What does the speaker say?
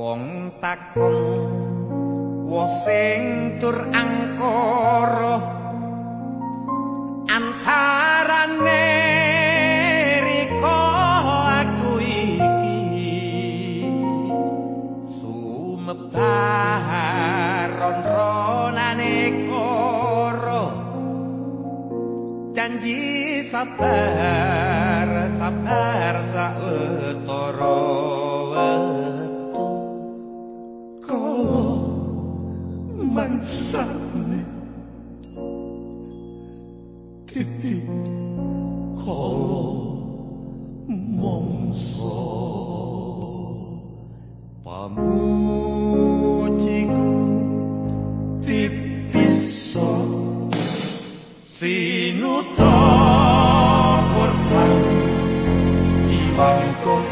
wong takon wong tur angkara antarane janji sabar sabar sautara pensarne. Ti piccolo monzo pamutiku tipiso sinuto portang ibang kota